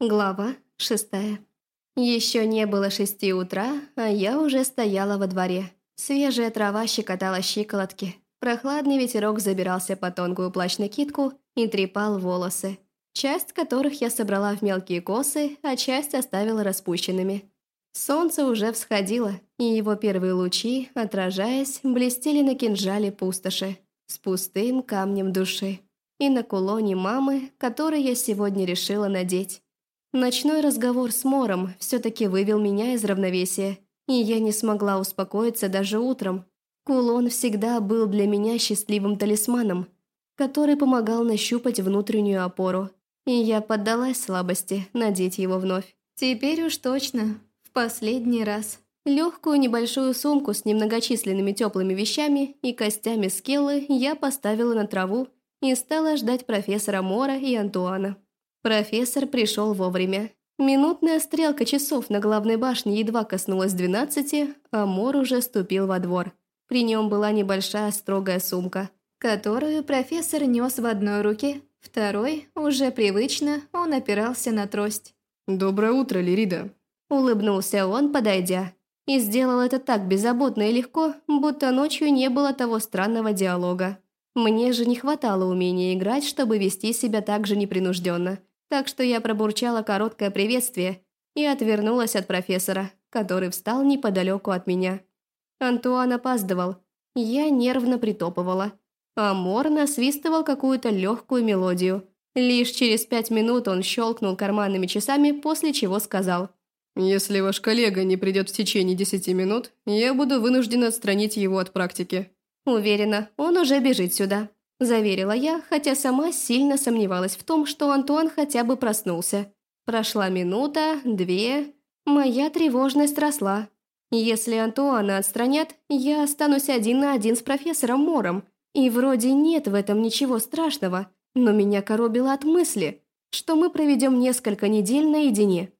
Глава шестая. Еще не было шести утра, а я уже стояла во дворе. Свежая трава щекотала щиколотки. Прохладный ветерок забирался по тонкую плащ-накидку и трепал волосы, часть которых я собрала в мелкие косы, а часть оставила распущенными. Солнце уже всходило, и его первые лучи, отражаясь, блестели на кинжале пустоши с пустым камнем души и на кулоне мамы, который я сегодня решила надеть. Ночной разговор с Мором все-таки вывел меня из равновесия, и я не смогла успокоиться даже утром. Кулон всегда был для меня счастливым талисманом, который помогал нащупать внутреннюю опору, и я поддалась слабости надеть его вновь. Теперь уж точно, в последний раз. Легкую небольшую сумку с немногочисленными теплыми вещами и костями скеллы я поставила на траву и стала ждать профессора Мора и Антуана. Профессор пришел вовремя. Минутная стрелка часов на главной башне едва коснулась двенадцати, а Мор уже ступил во двор. При нем была небольшая строгая сумка, которую профессор нес в одной руке, второй, уже привычно, он опирался на трость. «Доброе утро, Лирида!» Улыбнулся он, подойдя. И сделал это так беззаботно и легко, будто ночью не было того странного диалога. Мне же не хватало умения играть, чтобы вести себя так же непринужденно так что я пробурчала короткое приветствие и отвернулась от профессора, который встал неподалеку от меня. Антуан опаздывал. Я нервно притопывала. А Мор насвистывал какую-то легкую мелодию. Лишь через пять минут он щелкнул карманными часами, после чего сказал. «Если ваш коллега не придет в течение десяти минут, я буду вынужден отстранить его от практики». Уверена, он уже бежит сюда. Заверила я, хотя сама сильно сомневалась в том, что Антуан хотя бы проснулся. Прошла минута, две. Моя тревожность росла. Если Антуана отстранят, я останусь один на один с профессором Мором. И вроде нет в этом ничего страшного, но меня коробило от мысли, что мы проведем несколько недель наедине.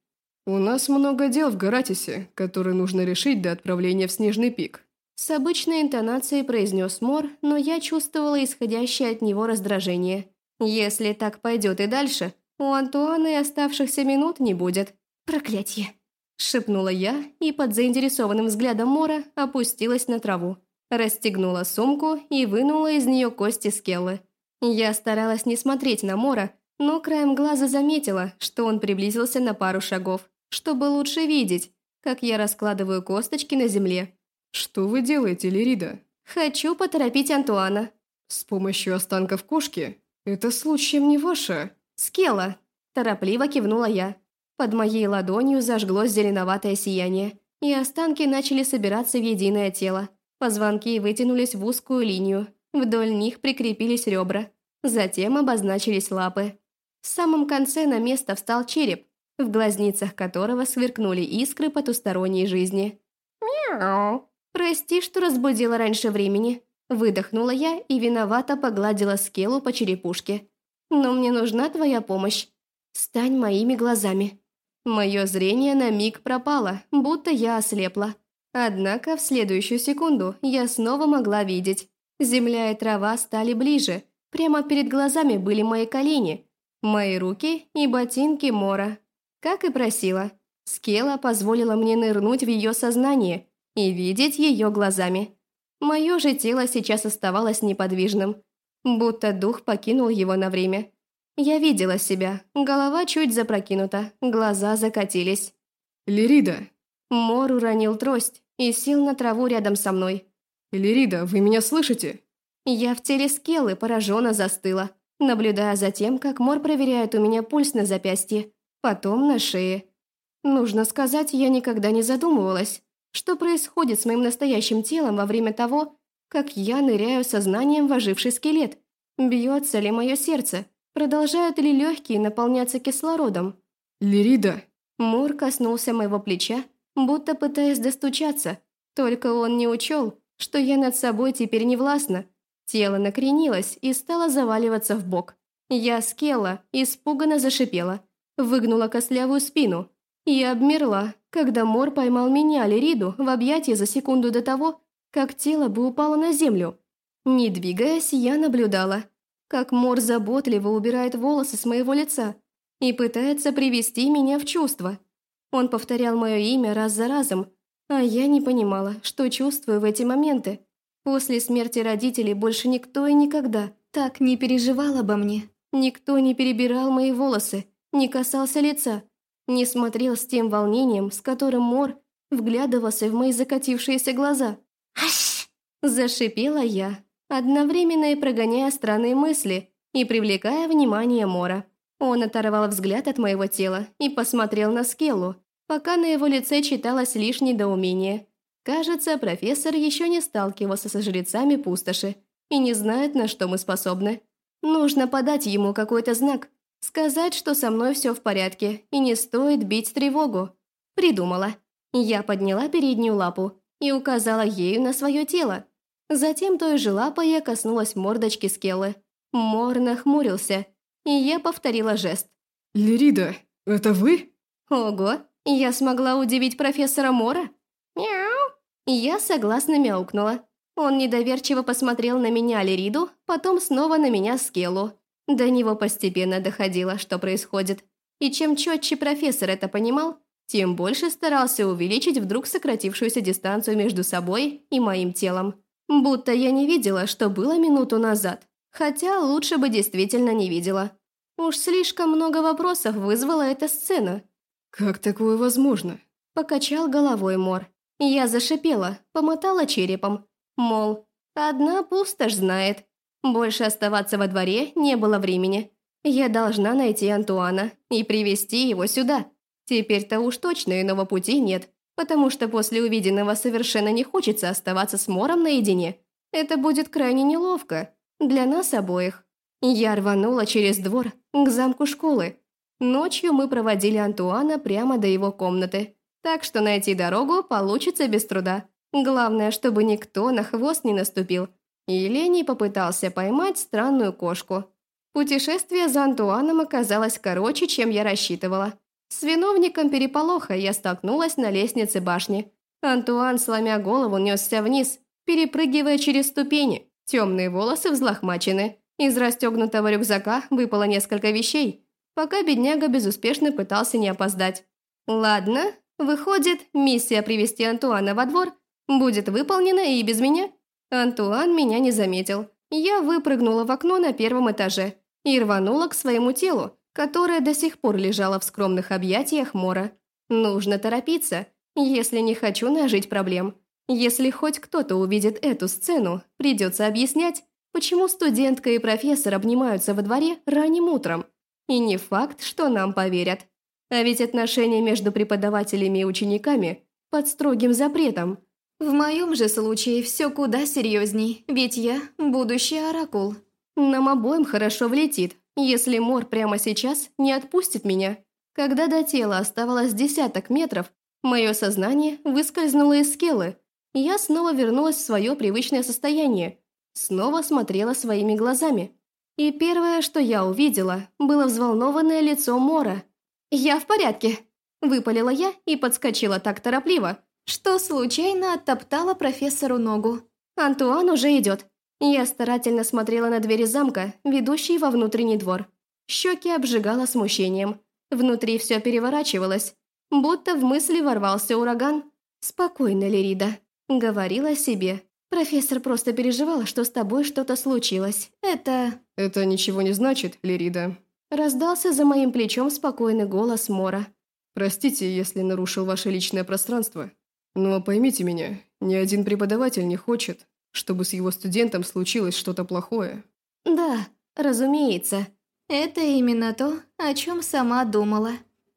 «У нас много дел в Гаратисе, которые нужно решить до отправления в Снежный пик», с обычной интонацией произнес Мор, но я чувствовала исходящее от него раздражение. Если так пойдет и дальше, у Антуана и оставшихся минут не будет. Проклятье. Шепнула я и под заинтересованным взглядом Мора опустилась на траву. Расстегнула сумку и вынула из нее кости скеллы. Я старалась не смотреть на Мора, но краем глаза заметила, что он приблизился на пару шагов, чтобы лучше видеть, как я раскладываю косточки на земле. «Что вы делаете, Лирида?» «Хочу поторопить Антуана». «С помощью останков кошки? Это случаем не ваше?» «Скела», – торопливо кивнула я. Под моей ладонью зажглось зеленоватое сияние, и останки начали собираться в единое тело. Позвонки вытянулись в узкую линию, вдоль них прикрепились ребра, затем обозначились лапы. В самом конце на место встал череп, в глазницах которого сверкнули искры потусторонней жизни. «Мяу!» «Прости, что разбудила раньше времени», – выдохнула я и виновато погладила скелу по черепушке. «Но мне нужна твоя помощь. Стань моими глазами». Мое зрение на миг пропало, будто я ослепла. Однако в следующую секунду я снова могла видеть. Земля и трава стали ближе. Прямо перед глазами были мои колени, мои руки и ботинки Мора. Как и просила. Скела позволила мне нырнуть в ее сознание – и видеть ее глазами. Мое же тело сейчас оставалось неподвижным, будто дух покинул его на время. Я видела себя, голова чуть запрокинута, глаза закатились. «Лирида!» Мор уронил трость и сел на траву рядом со мной. «Лирида, вы меня слышите?» Я в теле скелы пораженно застыла, наблюдая за тем, как Мор проверяет у меня пульс на запястье, потом на шее. Нужно сказать, я никогда не задумывалась, что происходит с моим настоящим телом во время того, как я ныряю сознанием в оживший скелет? Бьется ли мое сердце? Продолжают ли легкие наполняться кислородом? «Лирида!» Мур коснулся моего плеча, будто пытаясь достучаться. Только он не учел, что я над собой теперь не властна. Тело накренилось и стало заваливаться в бок. Я скела, испуганно зашипела, выгнула костлявую спину и обмерла, когда Мор поймал меня, Лериду, в объятия за секунду до того, как тело бы упало на землю. Не двигаясь, я наблюдала, как Мор заботливо убирает волосы с моего лица, и пытается привести меня в чувство. Он повторял мое имя раз за разом, а я не понимала, что чувствую в эти моменты. После смерти родителей больше никто и никогда так не переживал обо мне. Никто не перебирал мои волосы, не касался лица, не смотрел с тем волнением, с которым Мор вглядывался в мои закатившиеся глаза. «Аш!» – зашипела я, одновременно и прогоняя странные мысли и привлекая внимание Мора. Он оторвал взгляд от моего тела и посмотрел на Скеллу, пока на его лице читалось лишь недоумение. Кажется, профессор еще не сталкивался со жрецами пустоши и не знает, на что мы способны. Нужно подать ему какой-то знак, сказать, что со мной все в порядке и не стоит бить тревогу. Придумала. Я подняла переднюю лапу и указала ею на свое тело. Затем той же лапой я коснулась мордочки Скеллы. Мор нахмурился, и я повторила жест. «Лирида, это вы?» «Ого, я смогла удивить профессора Мора?» «Мяу!» Я согласно мяукнула. Он недоверчиво посмотрел на меня Лириду, потом снова на меня Скеллу. До него постепенно доходило, что происходит. И чем четче профессор это понимал, тем больше старался увеличить вдруг сократившуюся дистанцию между собой и моим телом. Будто я не видела, что было минуту назад. Хотя лучше бы действительно не видела. Уж слишком много вопросов вызвала эта сцена. «Как такое возможно?» Покачал головой Мор. Я зашипела, помотала черепом. Мол, одна пустошь знает. Больше оставаться во дворе не было времени. Я должна найти Антуана и привести его сюда. Теперь-то уж точно иного пути нет, потому что после увиденного совершенно не хочется оставаться с Мором наедине. Это будет крайне неловко. Для нас обоих. Я рванула через двор к замку школы. Ночью мы проводили Антуана прямо до его комнаты, так что найти дорогу получится без труда. Главное, чтобы никто на хвост не наступил или не попытался поймать странную кошку. Путешествие за Антуаном оказалось короче, чем я рассчитывала. С виновником переполоха я столкнулась на лестнице башни. Антуан, сломя голову, несся вниз, перепрыгивая через ступени. Темные волосы взлохмачены. Из расстегнутого рюкзака выпало несколько вещей, пока бедняга безуспешно пытался не опоздать. Ладно, выходит, миссия привести Антуана во двор будет выполнена и без меня. Антуан меня не заметил. Я выпрыгнула в окно на первом этаже и рванула к своему телу, которое до сих пор лежало в скромных объятиях Мора. Нужно торопиться, если не хочу нажить проблем. Если хоть кто-то увидит эту сцену, придется объяснять, почему студентка и профессор обнимаются во дворе ранним утром. И не факт, что нам поверят. А ведь отношения между преподавателями и учениками под строгим запретом. В моем же случае все куда серьезней, ведь я будущий оракул. Нам обоим хорошо влетит, если Мор прямо сейчас не отпустит меня. Когда до тела оставалось десяток метров, мое сознание выскользнуло из скелы, я снова вернулась в свое привычное состояние. Снова смотрела своими глазами. И первое, что я увидела, было взволнованное лицо Мора. «Я в порядке», – выпалила я и подскочила так торопливо, что случайно оттоптала профессору ногу. «Антуан уже идет». Я старательно смотрела на двери замка, ведущие во внутренний двор. Щеки обжигало смущением. Внутри все переворачивалось, будто в мысли ворвался ураган. «Спокойно, Лирида», Говорила себе. Профессор просто переживал, что с тобой что-то случилось. Это... Это ничего не значит, Лирида. Раздался за моим плечом спокойный голос Мора. Простите, если нарушил ваше личное пространство. Но поймите меня, ни один преподаватель не хочет, чтобы с его студентом случилось что-то плохое. Да, разумеется. Это именно то, о чем сама думала.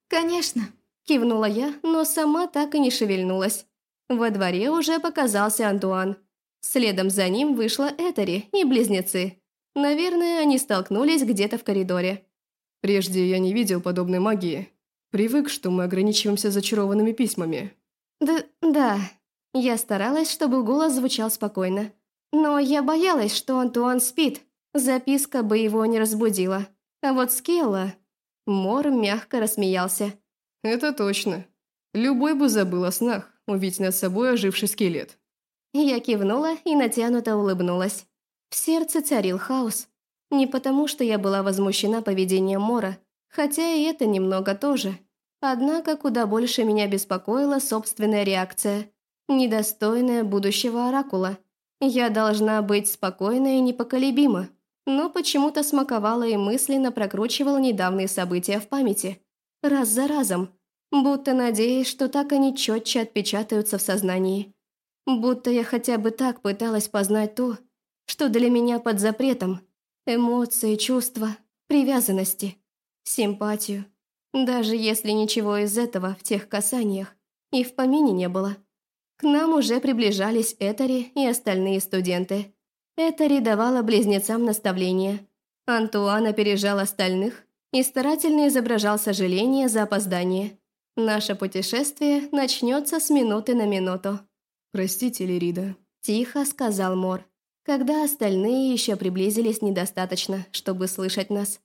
Конечно. Кивнула я, но сама так и не шевельнулась. Во дворе уже показался Антуан. Следом за ним вышла Этери и близнецы. Наверное, они столкнулись где-то в коридоре. Прежде я не видел подобной магии. Привык, что мы ограничиваемся зачарованными письмами. Да, да. Я старалась, чтобы голос звучал спокойно. Но я боялась, что Антуан спит. Записка бы его не разбудила. А вот Скелла... Мор мягко рассмеялся. «Это точно. Любой бы забыл о снах увидеть над собой оживший скелет. Я кивнула и натянуто улыбнулась. В сердце царил хаос. Не потому, что я была возмущена поведением Мора, Хотя и это немного тоже. Однако куда больше меня беспокоила собственная реакция, недостойная будущего оракула. Я должна быть спокойна и непоколебима, но почему-то смаковала и мысленно прокручивала недавние события в памяти. Раз за разом, будто надеясь, что так они четче отпечатаются в сознании. Будто я хотя бы так пыталась познать то, что для меня под запретом. Эмоции, чувства, привязанности, симпатию. Даже если ничего из этого в тех касаниях и в помине не было. К нам уже приближались Этери и остальные студенты. Этери давала близнецам наставления. Антуан опережал остальных и старательно изображал сожаление за опоздание. Наше путешествие начнется с минуты на минуту. «Простите, Лирида», – тихо сказал Мор, когда остальные еще приблизились недостаточно, чтобы слышать нас.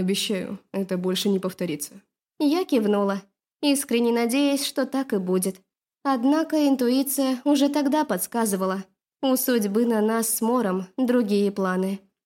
«Обещаю, это больше не повторится». Я кивнула, искренне надеясь, что так и будет. Однако интуиция уже тогда подсказывала. У судьбы на нас с Мором другие планы.